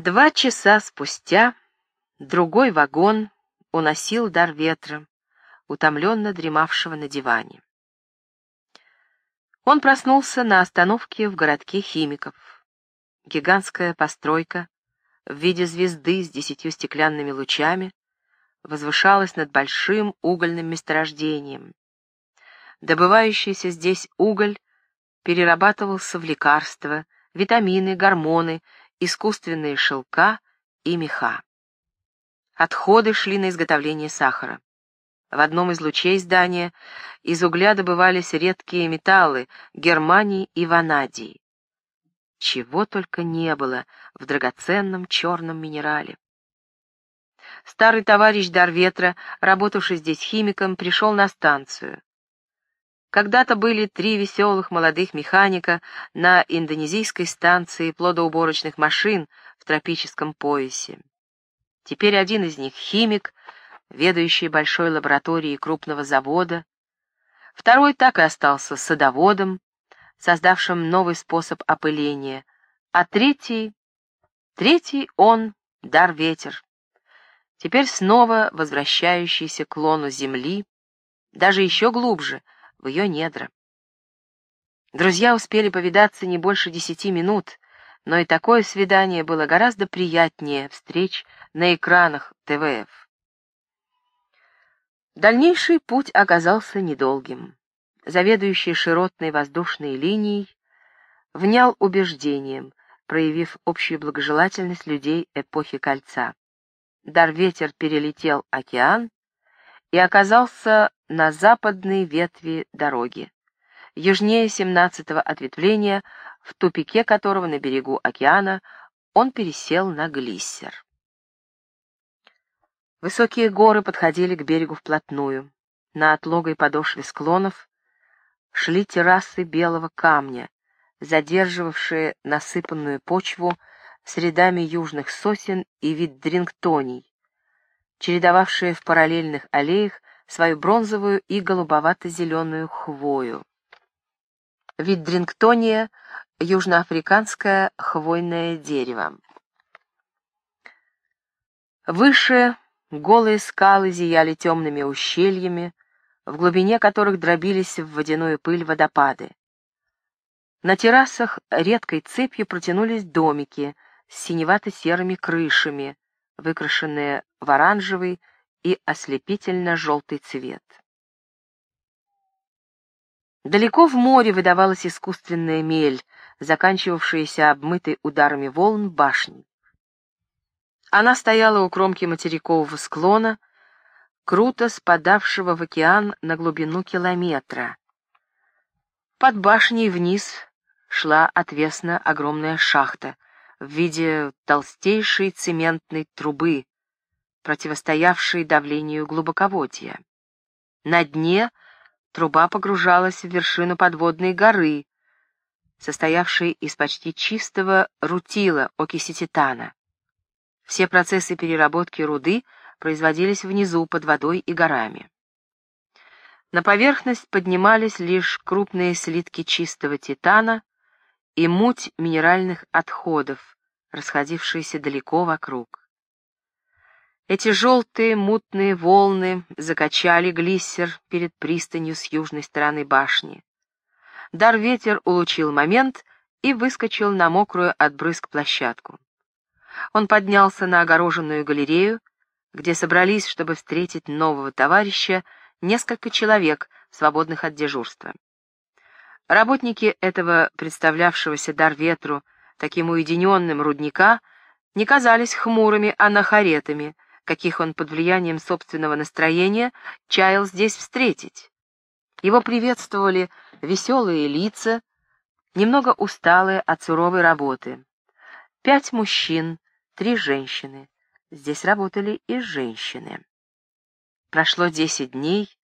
Два часа спустя другой вагон уносил дар ветра, утомленно дремавшего на диване. Он проснулся на остановке в городке химиков. Гигантская постройка в виде звезды с десятью стеклянными лучами возвышалась над большим угольным месторождением. Добывающийся здесь уголь перерабатывался в лекарства, витамины, гормоны искусственные шелка и меха. Отходы шли на изготовление сахара. В одном из лучей здания из угля добывались редкие металлы германии и ванадии. Чего только не было в драгоценном черном минерале. Старый товарищ Дарветра, работавший здесь химиком, пришел на станцию. Когда-то были три веселых молодых механика на индонезийской станции плодоуборочных машин в тропическом поясе. Теперь один из них — химик, ведающий большой лабораторией крупного завода. Второй так и остался садоводом, создавшим новый способ опыления. А третий... Третий он — дар-ветер. Теперь снова возвращающийся к лону земли, даже еще глубже — в ее недра. Друзья успели повидаться не больше десяти минут, но и такое свидание было гораздо приятнее встреч на экранах ТВФ. Дальнейший путь оказался недолгим. Заведующий широтной воздушной линией внял убеждением, проявив общую благожелательность людей эпохи Кольца. Дар-ветер перелетел океан и оказался на западной ветви дороги, южнее 17-го ответвления, в тупике которого на берегу океана он пересел на глиссер. Высокие горы подходили к берегу вплотную. На отлогой подошве склонов шли террасы белого камня, задерживавшие насыпанную почву с рядами южных сосен и вид дрингтоний, чередовавшие в параллельных аллеях свою бронзовую и голубовато-зеленую хвою. Вид дрингтония — южноафриканское хвойное дерево. Выше голые скалы зияли темными ущельями, в глубине которых дробились в водяную пыль водопады. На террасах редкой цепью протянулись домики с синевато-серыми крышами, выкрашенные в оранжевый и ослепительно-желтый цвет. Далеко в море выдавалась искусственная мель, заканчивавшаяся обмытой ударами волн башней. Она стояла у кромки материкового склона, круто спадавшего в океан на глубину километра. Под башней вниз шла отвесно огромная шахта в виде толстейшей цементной трубы, противостоявшие давлению глубоководья. На дне труба погружалась в вершину подводной горы, состоявшей из почти чистого рутила окиси титана. Все процессы переработки руды производились внизу, под водой и горами. На поверхность поднимались лишь крупные слитки чистого титана и муть минеральных отходов, расходившиеся далеко вокруг. Эти желтые мутные волны закачали глиссер перед пристанью с южной стороны башни. Дар-ветер улучил момент и выскочил на мокрую от брызг площадку. Он поднялся на огороженную галерею, где собрались, чтобы встретить нового товарища, несколько человек, свободных от дежурства. Работники этого представлявшегося дар ветру таким уединенным рудника не казались хмурыми анахаретами, каких он под влиянием собственного настроения чаял здесь встретить. Его приветствовали веселые лица, немного усталые от суровой работы. Пять мужчин, три женщины. Здесь работали и женщины. Прошло десять дней,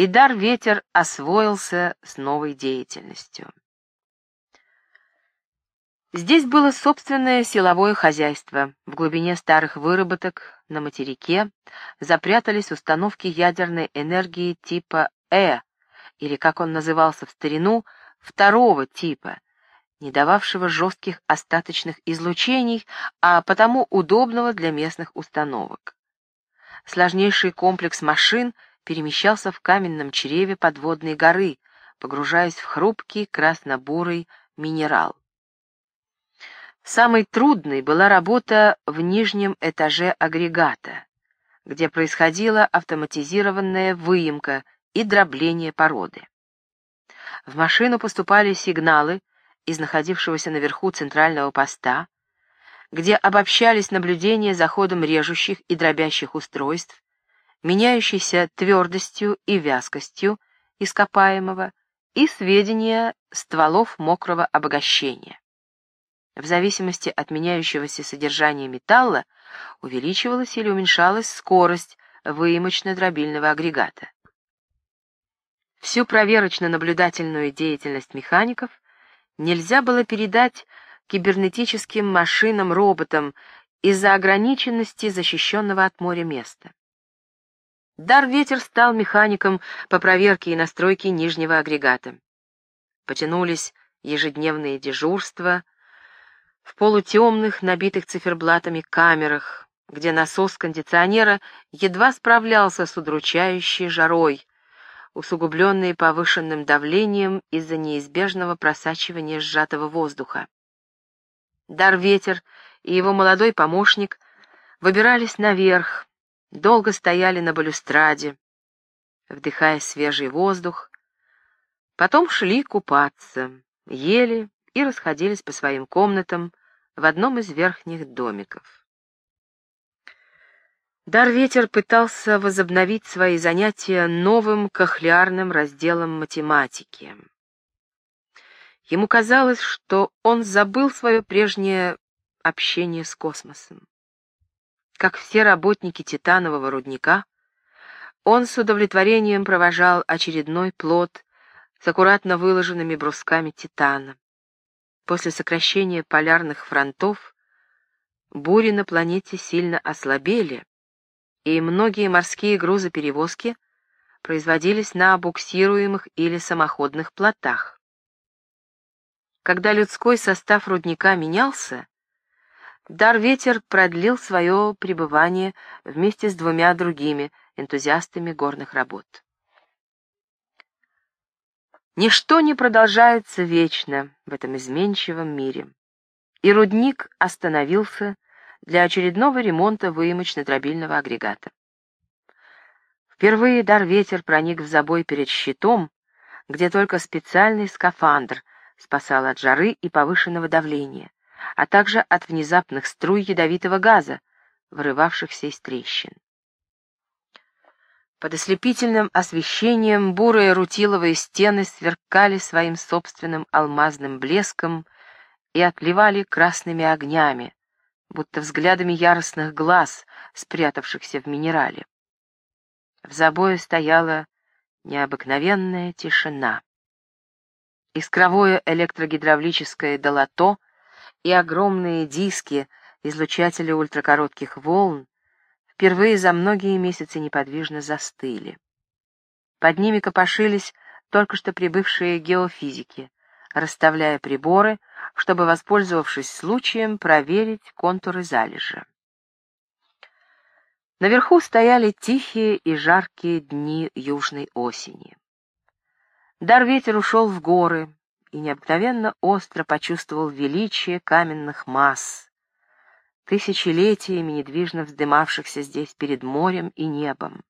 и дар ветер освоился с новой деятельностью. Здесь было собственное силовое хозяйство. В глубине старых выработок на материке запрятались установки ядерной энергии типа «Э», или, как он назывался в старину, второго типа, не дававшего жестких остаточных излучений, а потому удобного для местных установок. Сложнейший комплекс машин перемещался в каменном чреве подводной горы, погружаясь в хрупкий красно-бурый минерал. Самой трудной была работа в нижнем этаже агрегата, где происходила автоматизированная выемка и дробление породы. В машину поступали сигналы из находившегося наверху центрального поста, где обобщались наблюдения за ходом режущих и дробящих устройств, меняющейся твердостью и вязкостью ископаемого и сведения стволов мокрого обогащения. В зависимости от меняющегося содержания металла увеличивалась или уменьшалась скорость выемочно-дробильного агрегата. Всю проверочно-наблюдательную деятельность механиков нельзя было передать кибернетическим машинам-роботам из-за ограниченности защищенного от моря места. Дар Ветер стал механиком по проверке и настройке нижнего агрегата. Потянулись ежедневные дежурства в полутемных, набитых циферблатами камерах, где насос кондиционера едва справлялся с удручающей жарой, усугубленные повышенным давлением из-за неизбежного просачивания сжатого воздуха. Дар-ветер и его молодой помощник выбирались наверх, долго стояли на балюстраде, вдыхая свежий воздух, потом шли купаться, ели и расходились по своим комнатам в одном из верхних домиков. Дар-ветер пытался возобновить свои занятия новым кохлеарным разделом математики. Ему казалось, что он забыл свое прежнее общение с космосом. Как все работники титанового рудника, он с удовлетворением провожал очередной плод с аккуратно выложенными брусками титана. После сокращения полярных фронтов бури на планете сильно ослабели, и многие морские грузоперевозки производились на буксируемых или самоходных плотах. Когда людской состав рудника менялся, Дар-ветер продлил свое пребывание вместе с двумя другими энтузиастами горных работ. Ничто не продолжается вечно в этом изменчивом мире, и рудник остановился для очередного ремонта выемочно-дробильного агрегата. Впервые дар-ветер проник в забой перед щитом, где только специальный скафандр спасал от жары и повышенного давления, а также от внезапных струй ядовитого газа, вырывавшихся из трещин. Под ослепительным освещением бурые рутиловые стены сверкали своим собственным алмазным блеском и отливали красными огнями, будто взглядами яростных глаз, спрятавшихся в минерале. В забое стояла необыкновенная тишина. Искровое электрогидравлическое долото и огромные диски излучателя ультракоротких волн впервые за многие месяцы неподвижно застыли. Под ними копошились только что прибывшие геофизики, расставляя приборы, чтобы, воспользовавшись случаем, проверить контуры залежа. Наверху стояли тихие и жаркие дни южной осени. Дар-ветер ушел в горы и необыкновенно остро почувствовал величие каменных масс, тысячелетиями недвижно вздымавшихся здесь перед морем и небом.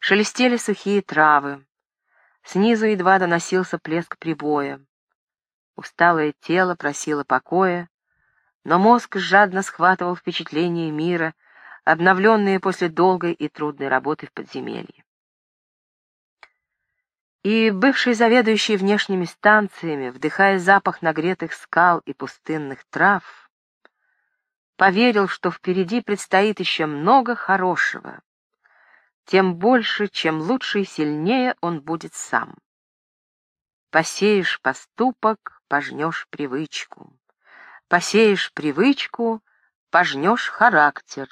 Шелестели сухие травы, снизу едва доносился плеск прибоя. Усталое тело просило покоя, но мозг жадно схватывал впечатления мира, обновленные после долгой и трудной работы в подземелье. И бывший заведующий внешними станциями, вдыхая запах нагретых скал и пустынных трав, поверил, что впереди предстоит еще много хорошего, тем больше, чем лучше и сильнее он будет сам. Посеешь поступок, пожнешь привычку. Посеешь привычку, пожнешь характер.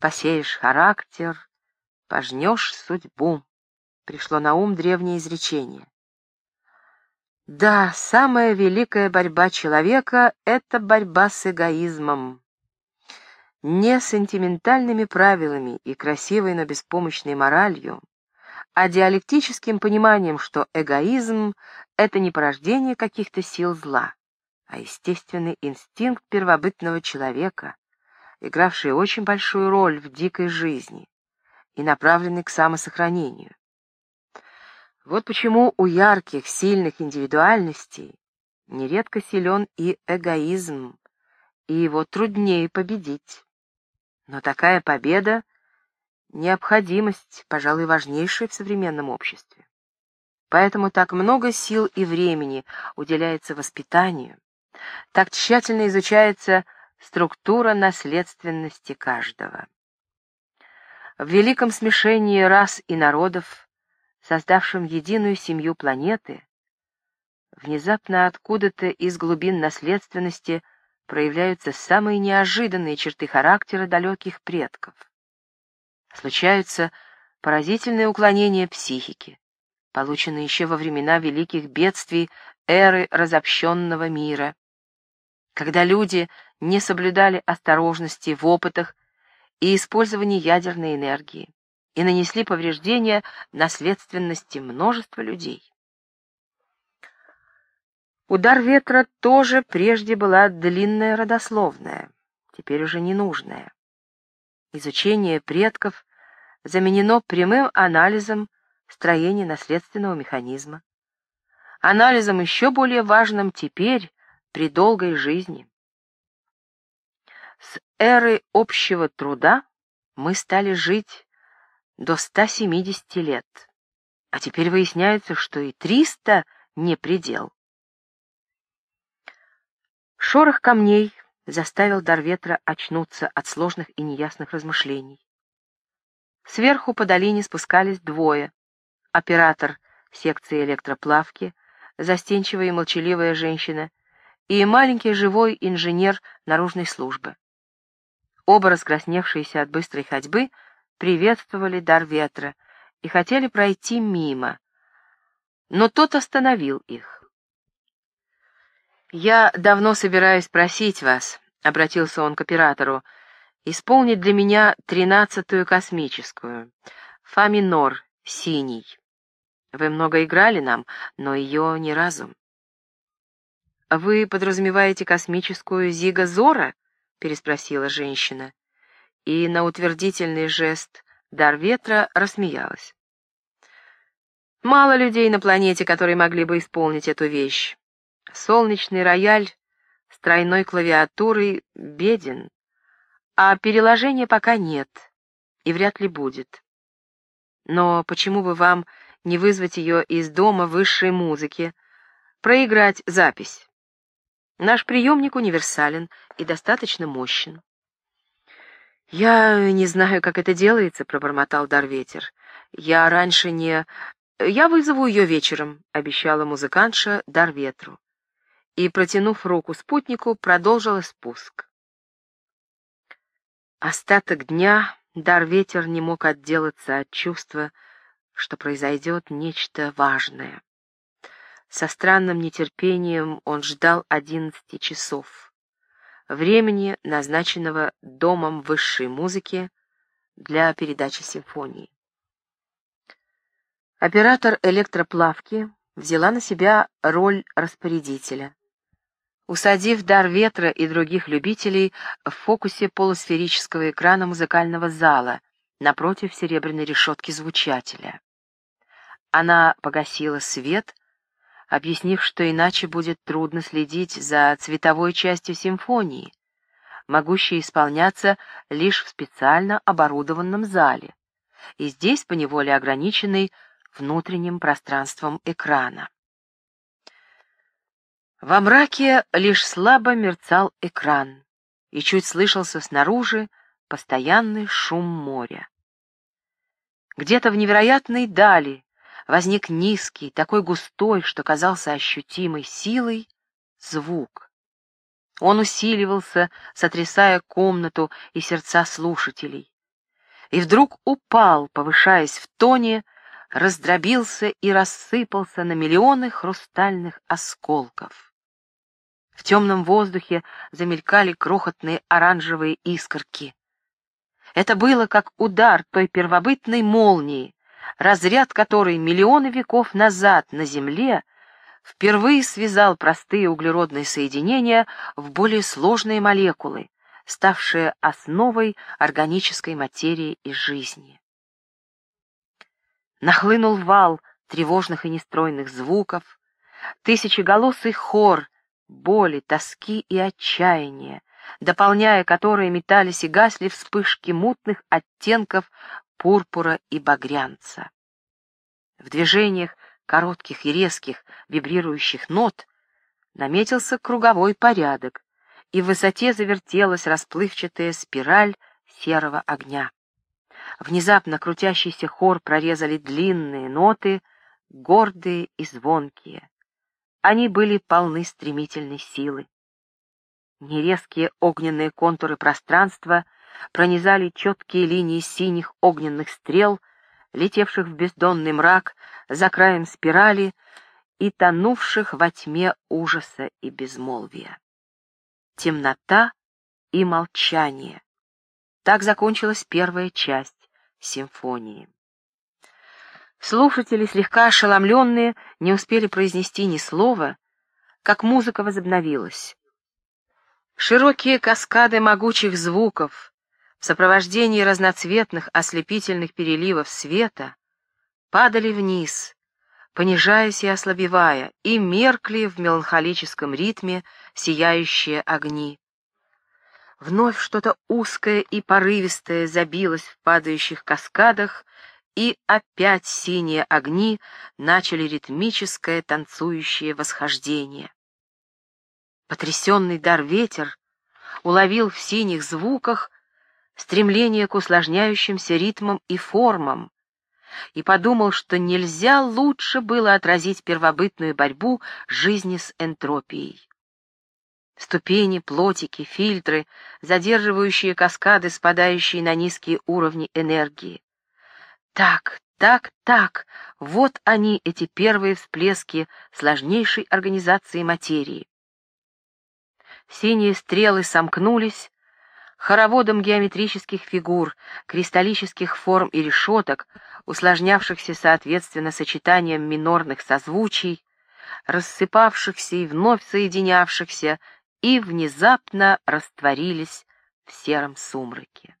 Посеешь характер, пожнешь судьбу. Пришло на ум древнее изречение. Да, самая великая борьба человека — это борьба с эгоизмом. Не сентиментальными правилами и красивой, но беспомощной моралью, а диалектическим пониманием, что эгоизм — это не порождение каких-то сил зла, а естественный инстинкт первобытного человека, игравший очень большую роль в дикой жизни и направленный к самосохранению. Вот почему у ярких, сильных индивидуальностей нередко силен и эгоизм, и его труднее победить. Но такая победа — необходимость, пожалуй, важнейшая в современном обществе. Поэтому так много сил и времени уделяется воспитанию, так тщательно изучается структура наследственности каждого. В великом смешении рас и народов создавшим единую семью планеты, внезапно откуда-то из глубин наследственности проявляются самые неожиданные черты характера далеких предков. Случаются поразительные уклонения психики, полученные еще во времена великих бедствий эры разобщенного мира, когда люди не соблюдали осторожности в опытах и использовании ядерной энергии и нанесли повреждения наследственности множества людей. Удар ветра тоже прежде была длинная родословная, теперь уже ненужная. Изучение предков заменено прямым анализом строения наследственного механизма. Анализом еще более важным теперь при долгой жизни. С эры общего труда мы стали жить до 170 лет. А теперь выясняется, что и 300 не предел. Шорох камней заставил Дарветра очнуться от сложных и неясных размышлений. Сверху по долине спускались двое. Оператор секции электроплавки, застенчивая и молчаливая женщина, и маленький живой инженер наружной службы. Оба раскрасневшиеся от быстрой ходьбы — приветствовали дар ветра и хотели пройти мимо, но тот остановил их. «Я давно собираюсь просить вас», — обратился он к оператору, — «исполнить для меня тринадцатую космическую, фа минор, синий. Вы много играли нам, но ее ни разу». «Вы подразумеваете космическую Зига Зора?» — переспросила женщина и на утвердительный жест «Дар ветра» рассмеялась. Мало людей на планете, которые могли бы исполнить эту вещь. Солнечный рояль с тройной клавиатурой беден, а переложения пока нет и вряд ли будет. Но почему бы вам не вызвать ее из дома высшей музыки, проиграть запись? Наш приемник универсален и достаточно мощен. «Я не знаю, как это делается», — пробормотал Дарветер. «Я раньше не...» «Я вызову ее вечером», — обещала музыкантша Дарветру. И, протянув руку спутнику, продолжила спуск. Остаток дня Дарветер не мог отделаться от чувства, что произойдет нечто важное. Со странным нетерпением он ждал одиннадцати часов времени, назначенного Домом высшей музыки для передачи симфонии. Оператор электроплавки взяла на себя роль распорядителя. Усадив дар ветра и других любителей в фокусе полусферического экрана музыкального зала напротив серебряной решетки звучателя. Она погасила свет объяснив, что иначе будет трудно следить за цветовой частью симфонии, могущей исполняться лишь в специально оборудованном зале, и здесь поневоле ограниченной внутренним пространством экрана. Во мраке лишь слабо мерцал экран, и чуть слышался снаружи постоянный шум моря. Где-то в невероятной дали возник низкий, такой густой, что казался ощутимой силой, звук. Он усиливался, сотрясая комнату и сердца слушателей. И вдруг упал, повышаясь в тоне, раздробился и рассыпался на миллионы хрустальных осколков. В темном воздухе замелькали крохотные оранжевые искорки. Это было как удар той первобытной молнии, разряд которой миллионы веков назад на Земле впервые связал простые углеродные соединения в более сложные молекулы, ставшие основой органической материи и жизни. Нахлынул вал тревожных и нестройных звуков, тысячеголосый хор боли, тоски и отчаяния, дополняя которые метались и гасли вспышки мутных оттенков пурпура и багрянца. В движениях коротких и резких вибрирующих нот наметился круговой порядок, и в высоте завертелась расплывчатая спираль серого огня. Внезапно крутящийся хор прорезали длинные ноты, гордые и звонкие. Они были полны стремительной силы. Нерезкие огненные контуры пространства пронизали четкие линии синих огненных стрел, летевших в бездонный мрак за краем спирали и тонувших во тьме ужаса и безмолвия. Темнота и молчание. Так закончилась первая часть симфонии. Слушатели, слегка ошеломленные, не успели произнести ни слова, как музыка возобновилась. Широкие каскады могучих звуков в сопровождении разноцветных ослепительных переливов света падали вниз, понижаясь и ослабевая, и меркли в меланхолическом ритме сияющие огни. Вновь что-то узкое и порывистое забилось в падающих каскадах, и опять синие огни начали ритмическое танцующее восхождение. Потрясенный дар ветер уловил в синих звуках стремление к усложняющимся ритмам и формам и подумал, что нельзя лучше было отразить первобытную борьбу жизни с энтропией. Ступени, плотики, фильтры, задерживающие каскады, спадающие на низкие уровни энергии. Так, так, так, вот они, эти первые всплески сложнейшей организации материи. Синие стрелы сомкнулись, хороводом геометрических фигур, кристаллических форм и решеток, усложнявшихся соответственно сочетанием минорных созвучий, рассыпавшихся и вновь соединявшихся, и внезапно растворились в сером сумраке.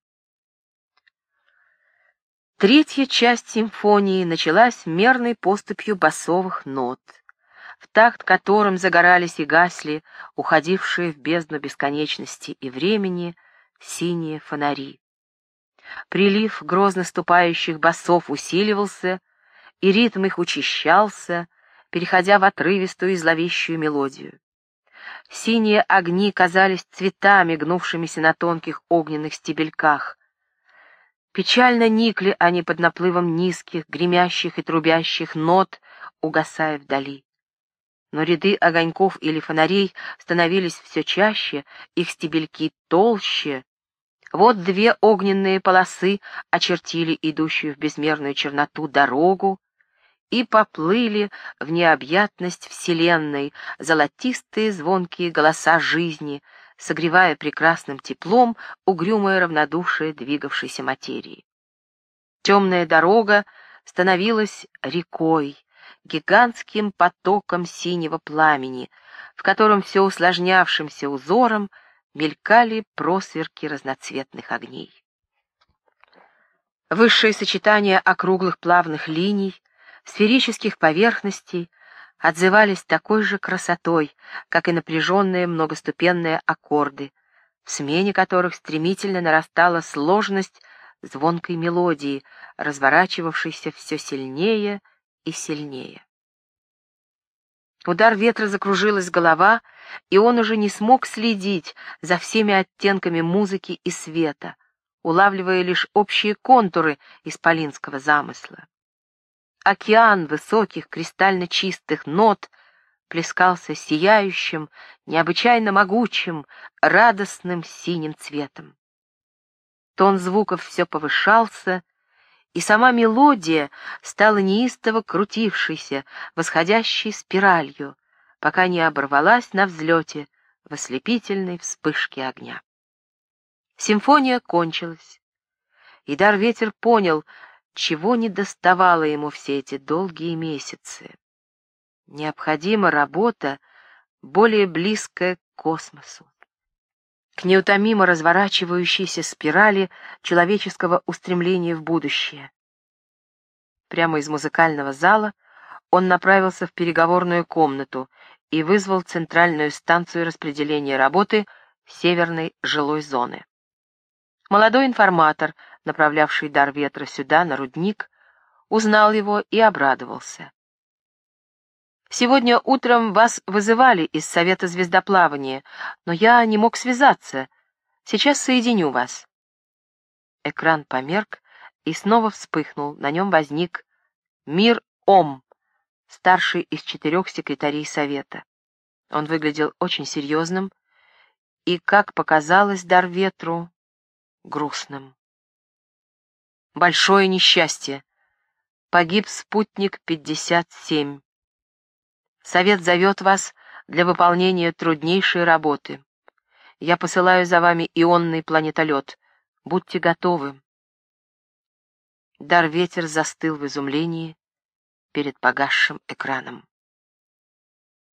Третья часть симфонии началась мерной поступью басовых нот — в такт которым загорались и гасли уходившие в бездну бесконечности и времени синие фонари. Прилив грозно ступающих басов усиливался, и ритм их учащался, переходя в отрывистую и зловещую мелодию. Синие огни казались цветами, гнувшимися на тонких огненных стебельках. Печально никли они под наплывом низких, гремящих и трубящих нот, угасая вдали но ряды огоньков или фонарей становились все чаще, их стебельки толще. Вот две огненные полосы очертили идущую в безмерную черноту дорогу и поплыли в необъятность Вселенной золотистые звонкие голоса жизни, согревая прекрасным теплом угрюмое равнодушие двигавшейся материи. Темная дорога становилась рекой, гигантским потоком синего пламени, в котором все усложнявшимся узором мелькали просверки разноцветных огней. Высшее сочетание округлых плавных линий, сферических поверхностей отзывались такой же красотой, как и напряженные многоступенные аккорды, в смене которых стремительно нарастала сложность звонкой мелодии, разворачивавшейся все сильнее и сильнее. Удар ветра закружилась голова, и он уже не смог следить за всеми оттенками музыки и света, улавливая лишь общие контуры исполинского замысла. Океан высоких кристально чистых нот плескался сияющим, необычайно могучим, радостным синим цветом. Тон звуков все повышался, и сама мелодия стала неистово крутившейся, восходящей спиралью, пока не оборвалась на взлете в ослепительной вспышке огня. Симфония кончилась, и дар ветер понял, чего не доставало ему все эти долгие месяцы. Необходима работа, более близкая к космосу, к неутомимо разворачивающейся спирали человеческого устремления в будущее. Прямо из музыкального зала он направился в переговорную комнату и вызвал центральную станцию распределения работы северной жилой зоны. Молодой информатор, направлявший дар ветра сюда, на рудник, узнал его и обрадовался. «Сегодня утром вас вызывали из Совета звездоплавания, но я не мог связаться. Сейчас соединю вас». Экран померк и снова вспыхнул. На нем возник Мир Ом, старший из четырех секретарей Совета. Он выглядел очень серьезным и, как показалось дар ветру, грустным. Большое несчастье. Погиб спутник 57. Совет зовет вас для выполнения труднейшей работы. Я посылаю за вами ионный планетолет. Будьте готовы. Дар ветер застыл в изумлении перед погасшим экраном.